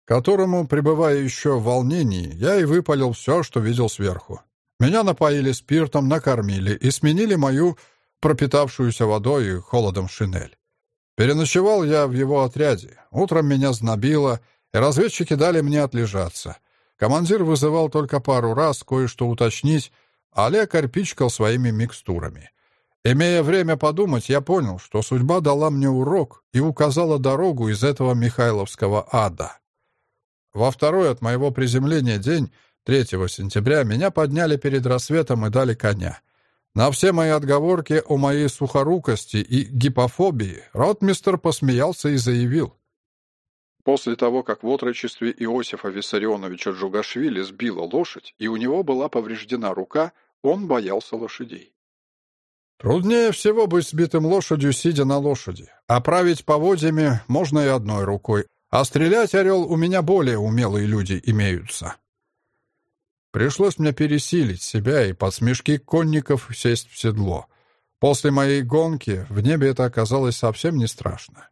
Которому, пребывая еще в волнении, я и выпалил все, что видел сверху. Меня напоили спиртом, накормили и сменили мою пропитавшуюся водой и холодом шинель. Переночевал я в его отряде. Утром меня знобило, и разведчики дали мне отлежаться. Командир вызывал только пару раз кое-что уточнить, а лекарь пичкал своими микстурами. Имея время подумать, я понял, что судьба дала мне урок и указала дорогу из этого Михайловского ада. Во второй от моего приземления день, 3 сентября, меня подняли перед рассветом и дали коня. На все мои отговорки о моей сухорукости и гипофобии ротмистер посмеялся и заявил. После того, как в отрочестве Иосифа Виссарионовича Джугашвили сбила лошадь, и у него была повреждена рука, он боялся лошадей. Труднее всего быть сбитым лошадью, сидя на лошади. А править поводьями можно и одной рукой, а стрелять, орел, у меня более умелые люди имеются. Пришлось мне пересилить себя и под смешки конников сесть в седло. После моей гонки в небе это оказалось совсем не страшно.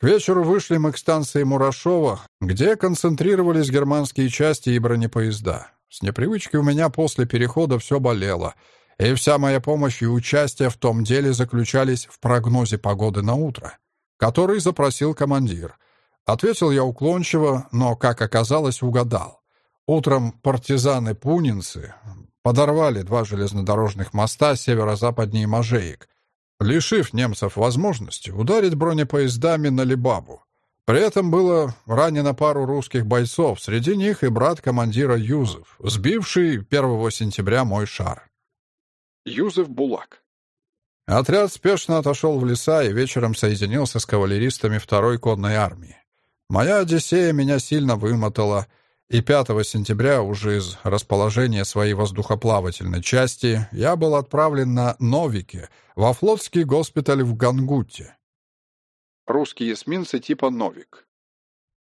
К вечеру вышли мы к станции Мурашова, где концентрировались германские части и бронепоезда. С непривычки у меня после перехода все болело, и вся моя помощь и участие в том деле заключались в прогнозе погоды на утро, который запросил командир. Ответил я уклончиво, но, как оказалось, угадал. Утром партизаны-пунинцы подорвали два железнодорожных моста северо-западнее Можеек, лишив немцев возможности ударить бронепоездами на Либабу. При этом было ранено пару русских бойцов, среди них и брат командира Юзеф, сбивший 1 сентября мой шар. Юзеф Булак. Отряд спешно отошел в леса и вечером соединился с кавалеристами второй конной армии. Моя Одиссея меня сильно вымотала — и 5 сентября уже из расположения своей воздухоплавательной части я был отправлен на Новике, во флотский госпиталь в Гангуте. Русские эсминцы типа «Новик».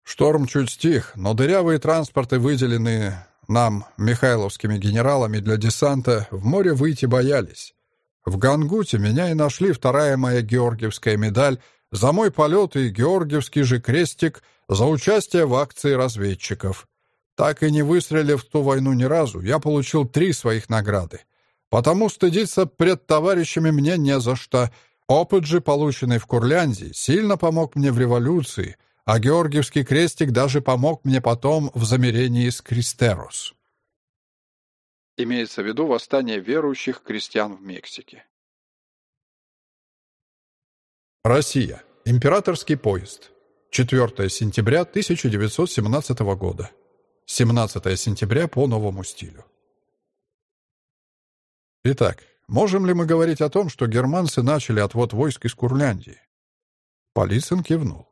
Шторм чуть стих, но дырявые транспорты, выделенные нам, михайловскими генералами для десанта, в море выйти боялись. В Гангуте меня и нашли вторая моя георгиевская медаль за мой полет и георгиевский же крестик за участие в акции разведчиков. Так и не выстрелив в ту войну ни разу, я получил три своих награды. Потому стыдиться пред товарищами мне не за что. Опыт же, полученный в Курляндии, сильно помог мне в революции, а Георгиевский крестик даже помог мне потом в замерении с Кристерос. Имеется в виду восстание верующих крестьян в Мексике. Россия. Императорский поезд. 4 сентября 1917 года. 17 сентября по новому стилю. Итак, можем ли мы говорить о том, что германцы начали отвод войск из Курляндии? Полицин кивнул.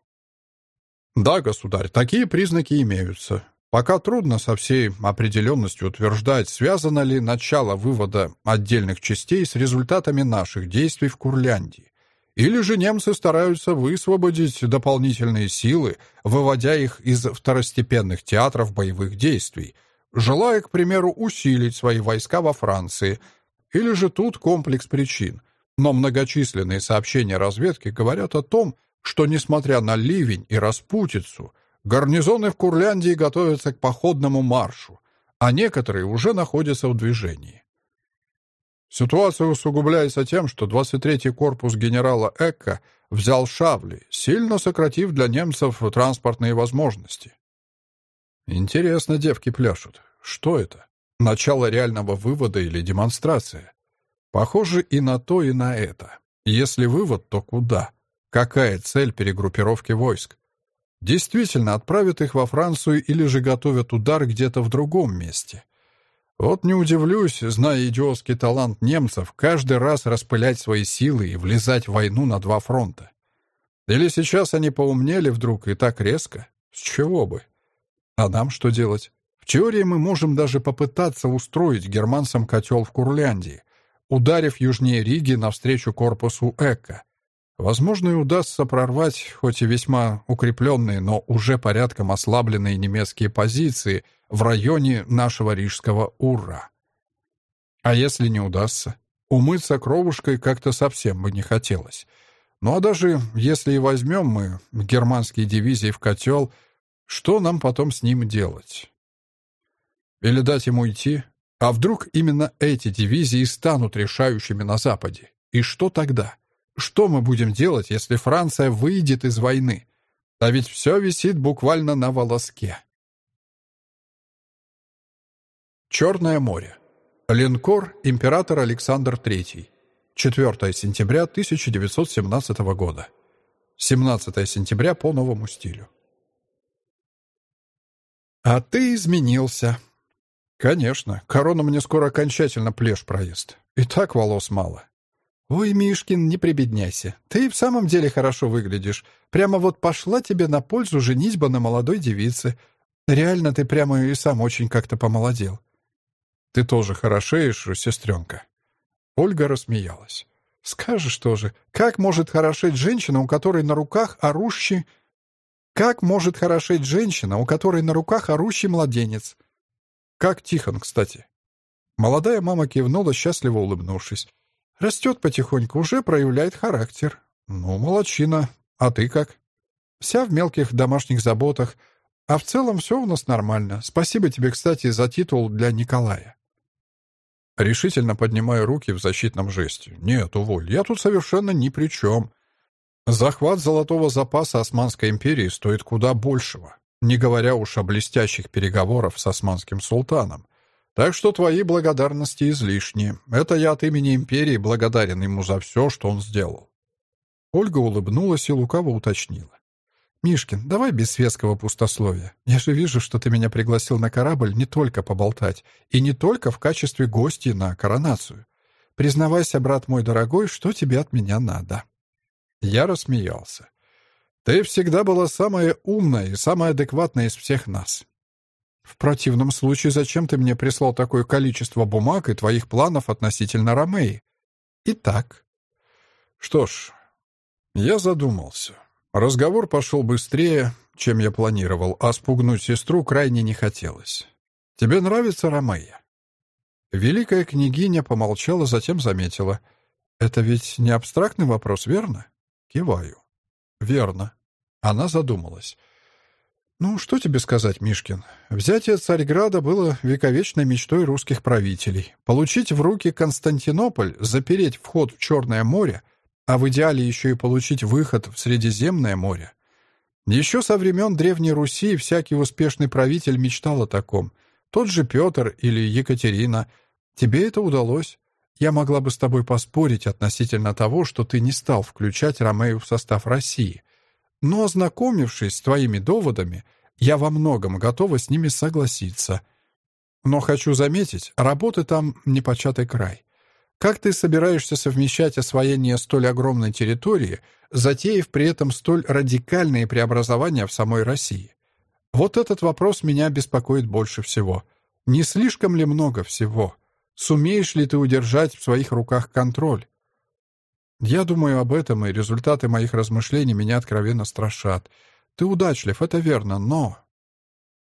Да, государь, такие признаки имеются. Пока трудно со всей определенностью утверждать, связано ли начало вывода отдельных частей с результатами наших действий в Курляндии. Или же немцы стараются высвободить дополнительные силы, выводя их из второстепенных театров боевых действий, желая, к примеру, усилить свои войска во Франции. Или же тут комплекс причин. Но многочисленные сообщения разведки говорят о том, что, несмотря на ливень и распутицу, гарнизоны в Курляндии готовятся к походному маршу, а некоторые уже находятся в движении. Ситуация усугубляется тем, что 23-й корпус генерала Экка взял Шавли, сильно сократив для немцев транспортные возможности. Интересно, девки пляшут. Что это? Начало реального вывода или демонстрация? Похоже и на то, и на это. Если вывод, то куда? Какая цель перегруппировки войск? Действительно, отправят их во Францию или же готовят удар где-то в другом месте? Вот не удивлюсь, зная идиотский талант немцев, каждый раз распылять свои силы и влезать в войну на два фронта. Или сейчас они поумнели вдруг и так резко? С чего бы? А нам что делать? В теории мы можем даже попытаться устроить германцам котел в Курляндии, ударив южнее Риги навстречу корпусу Эка. Возможно, и удастся прорвать, хоть и весьма укрепленные, но уже порядком ослабленные немецкие позиции в районе нашего рижского Ура. А если не удастся? Умыться кровушкой как-то совсем бы не хотелось. Ну а даже если и возьмем мы германские дивизии в котел, Что нам потом с ним делать? Или дать ему идти? А вдруг именно эти дивизии станут решающими на Западе? И что тогда? Что мы будем делать, если Франция выйдет из войны? А ведь все висит буквально на волоске. Черное море. Линкор «Император Александр III». 4 сентября 1917 года. 17 сентября по новому стилю. «А ты изменился». «Конечно. Корона мне скоро окончательно плешь проест. И так волос мало». «Ой, Мишкин, не прибедняйся. Ты и в самом деле хорошо выглядишь. Прямо вот пошла тебе на пользу женитьба на молодой девице. Реально ты прямо и сам очень как-то помолодел». «Ты тоже хорошеешь, сестренка». Ольга рассмеялась. «Скажешь тоже, как может хорошеть женщина, у которой на руках орущий... Как может хорошеть женщина, у которой на руках орущий младенец?» «Как Тихон, кстати». Молодая мама кивнула, счастливо улыбнувшись. Растет потихоньку, уже проявляет характер. Ну, молодчина. А ты как? Вся в мелких домашних заботах. А в целом все у нас нормально. Спасибо тебе, кстати, за титул для Николая. Решительно поднимаю руки в защитном жесте. Нет, уволь, я тут совершенно ни при чем. Захват золотого запаса Османской империи стоит куда большего, не говоря уж о блестящих переговорах с османским султаном. Так что твои благодарности излишни. Это я от имени империи благодарен ему за все, что он сделал». Ольга улыбнулась и лукаво уточнила. «Мишкин, давай без светского пустословия. Я же вижу, что ты меня пригласил на корабль не только поболтать, и не только в качестве гостя на коронацию. Признавайся, брат мой дорогой, что тебе от меня надо». Я рассмеялся. «Ты всегда была самая умная и самая адекватная из всех нас. В противном случае зачем ты мне прислал такое количество бумаг и твоих планов относительно Ромеи? Итак. Что ж, я задумался. Разговор пошел быстрее, чем я планировал, а спугнуть сестру крайне не хотелось. Тебе нравится Ромея? Великая княгиня помолчала, затем заметила. Это ведь не абстрактный вопрос, верно? Киваю. Верно. Она задумалась. Ну, что тебе сказать, Мишкин? Взятие Царьграда было вековечной мечтой русских правителей. Получить в руки Константинополь, запереть вход в Черное море, а в идеале еще и получить выход в Средиземное море. Еще со времен Древней Руси всякий успешный правитель мечтал о таком. Тот же Петр или Екатерина. Тебе это удалось. Я могла бы с тобой поспорить относительно того, что ты не стал включать Ромею в состав России — но, ознакомившись с твоими доводами, я во многом готова с ними согласиться. Но хочу заметить, работы там непочатый край. Как ты собираешься совмещать освоение столь огромной территории, затеяв при этом столь радикальные преобразования в самой России? Вот этот вопрос меня беспокоит больше всего. Не слишком ли много всего? Сумеешь ли ты удержать в своих руках контроль? Я думаю об этом, и результаты моих размышлений меня откровенно страшат. Ты удачлив, это верно, но...»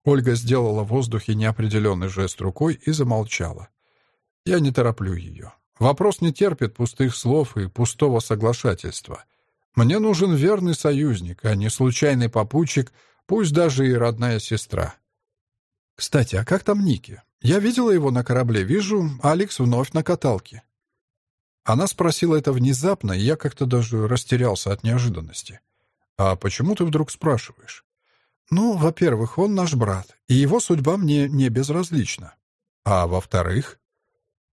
Ольга сделала в воздухе неопределенный жест рукой и замолчала. Я не тороплю ее. Вопрос не терпит пустых слов и пустого соглашательства. Мне нужен верный союзник, а не случайный попутчик, пусть даже и родная сестра. Кстати, а как там Ники? Я видела его на корабле, вижу, Алекс вновь на каталке. Она спросила это внезапно, и я как-то даже растерялся от неожиданности. «А почему ты вдруг спрашиваешь?» «Ну, во-первых, он наш брат, и его судьба мне не безразлична. А во-вторых,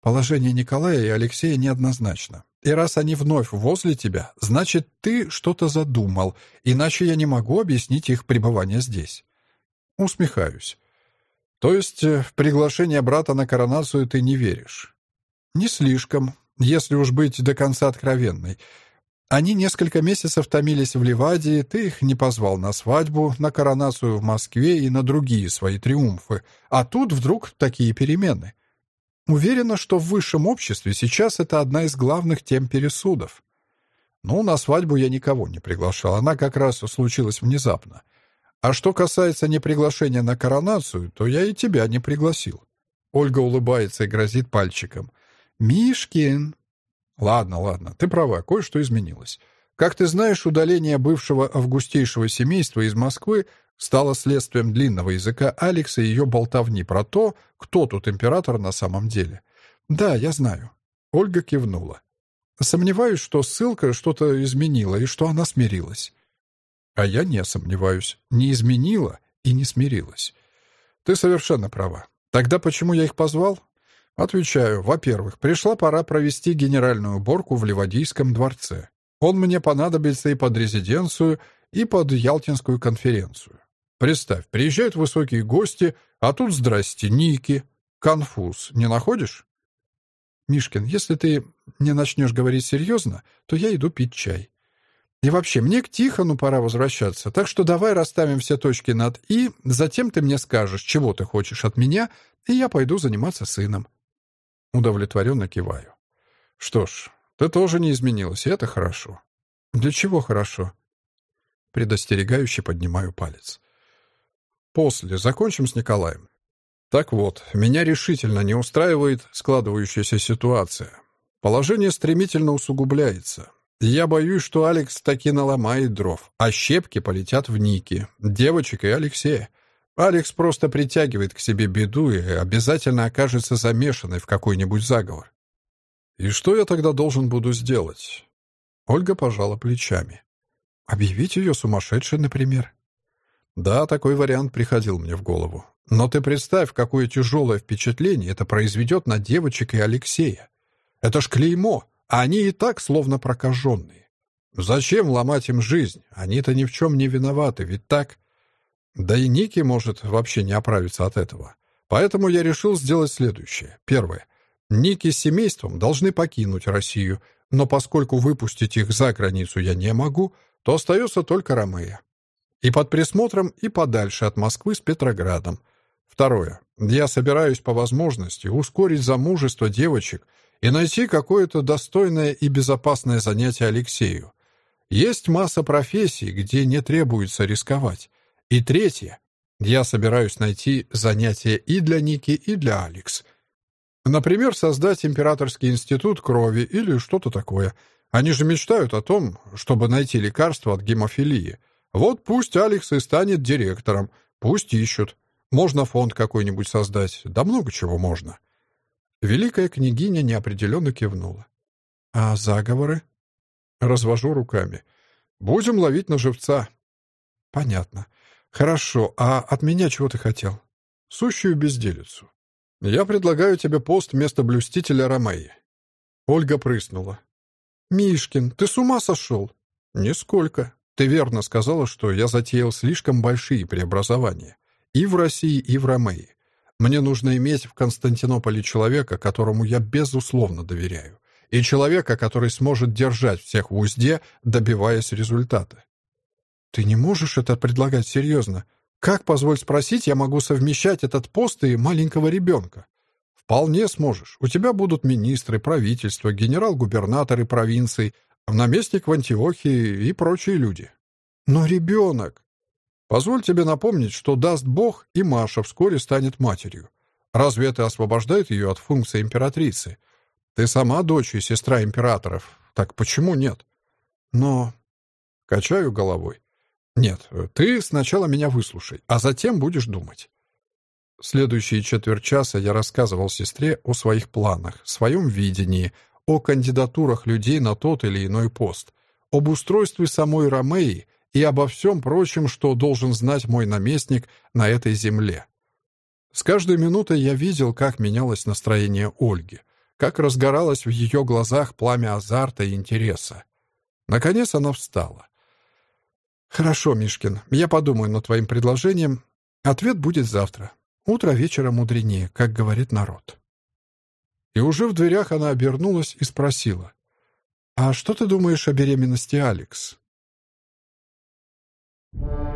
положение Николая и Алексея неоднозначно. И раз они вновь возле тебя, значит, ты что-то задумал, иначе я не могу объяснить их пребывание здесь». Усмехаюсь. «То есть э, в приглашение брата на коронацию ты не веришь?» «Не слишком. Если уж быть до конца откровенной. Они несколько месяцев томились в Ливадии, ты их не позвал на свадьбу, на коронацию в Москве и на другие свои триумфы. А тут вдруг такие перемены. Уверена, что в высшем обществе сейчас это одна из главных тем пересудов. Ну, на свадьбу я никого не приглашал, она как раз случилась внезапно. А что касается неприглашения на коронацию, то я и тебя не пригласил. Ольга улыбается и грозит пальчиком. «Мишкин!» «Ладно, ладно, ты права, кое-что изменилось. Как ты знаешь, удаление бывшего августейшего семейства из Москвы стало следствием длинного языка Алекса и ее болтовни про то, кто тут император на самом деле. «Да, я знаю». Ольга кивнула. «Сомневаюсь, что ссылка что-то изменила и что она смирилась». «А я не сомневаюсь. Не изменила и не смирилась. Ты совершенно права. Тогда почему я их позвал? Отвечаю. Во-первых, пришла пора провести генеральную уборку в Ливадийском дворце. Он мне понадобится и под резиденцию, и под Ялтинскую конференцию. Представь, приезжают высокие гости, а тут здрасте, Ники. Конфуз. Не находишь? Мишкин, если ты не начнешь говорить серьезно, то я иду пить чай. И вообще, мне к Тихону пора возвращаться, так что давай расставим все точки над «и», затем ты мне скажешь, чего ты хочешь от меня, и я пойду заниматься сыном. Удовлетворенно киваю. Что ж, ты тоже не изменилась, и это хорошо. Для чего хорошо? Предостерегающе поднимаю палец. После. Закончим с Николаем. Так вот, меня решительно не устраивает складывающаяся ситуация. Положение стремительно усугубляется. Я боюсь, что Алекс таки наломает дров, а щепки полетят в Ники, девочек и Алексея. Алекс просто притягивает к себе беду и обязательно окажется замешанной в какой-нибудь заговор. И что я тогда должен буду сделать? Ольга пожала плечами. Объявить ее сумасшедшей, например. Да, такой вариант приходил мне в голову. Но ты представь, какое тяжелое впечатление это произведет на девочек и Алексея. Это ж клеймо, а они и так словно прокаженные. Зачем ломать им жизнь? Они-то ни в чем не виноваты, ведь так? Да и Ники может вообще не оправиться от этого. Поэтому я решил сделать следующее. Первое. Ники с семейством должны покинуть Россию, но поскольку выпустить их за границу я не могу, то остается только Ромея. И под присмотром, и подальше от Москвы с Петроградом. Второе. Я собираюсь по возможности ускорить замужество девочек и найти какое-то достойное и безопасное занятие Алексею. Есть масса профессий, где не требуется рисковать. И третье. Я собираюсь найти занятие и для Ники, и для Алекс. Например, создать императорский институт крови или что-то такое. Они же мечтают о том, чтобы найти лекарство от гемофилии. Вот пусть Алекс и станет директором, пусть ищут. Можно фонд какой-нибудь создать, да много чего можно. Великая княгиня неопределенно кивнула. «А заговоры?» Развожу руками. «Будем ловить на живца». «Понятно. «Хорошо, а от меня чего ты хотел?» «Сущую безделицу. Я предлагаю тебе пост вместо блюстителя Ромеи». Ольга прыснула. «Мишкин, ты с ума сошел?» «Нисколько. Ты верно сказала, что я затеял слишком большие преобразования. И в России, и в Ромеи. Мне нужно иметь в Константинополе человека, которому я безусловно доверяю, и человека, который сможет держать всех в узде, добиваясь результата. «Ты не можешь это предлагать серьезно. Как, позволь спросить, я могу совмещать этот пост и маленького ребенка?» «Вполне сможешь. У тебя будут министры, правительство, генерал-губернаторы провинций, наместник в Антиохии и прочие люди». «Но ребенок...» «Позволь тебе напомнить, что даст Бог, и Маша вскоре станет матерью. Разве это освобождает ее от функции императрицы? Ты сама дочь и сестра императоров. Так почему нет?» «Но...» Качаю головой. «Нет, ты сначала меня выслушай, а затем будешь думать». Следующие четверть часа я рассказывал сестре о своих планах, своем видении, о кандидатурах людей на тот или иной пост, об устройстве самой Ромеи и обо всем прочем, что должен знать мой наместник на этой земле. С каждой минутой я видел, как менялось настроение Ольги, как разгоралось в ее глазах пламя азарта и интереса. Наконец она встала. «Хорошо, Мишкин, я подумаю над твоим предложением. Ответ будет завтра. Утро вечера мудренее, как говорит народ». И уже в дверях она обернулась и спросила. «А что ты думаешь о беременности Алекс?» Thank you.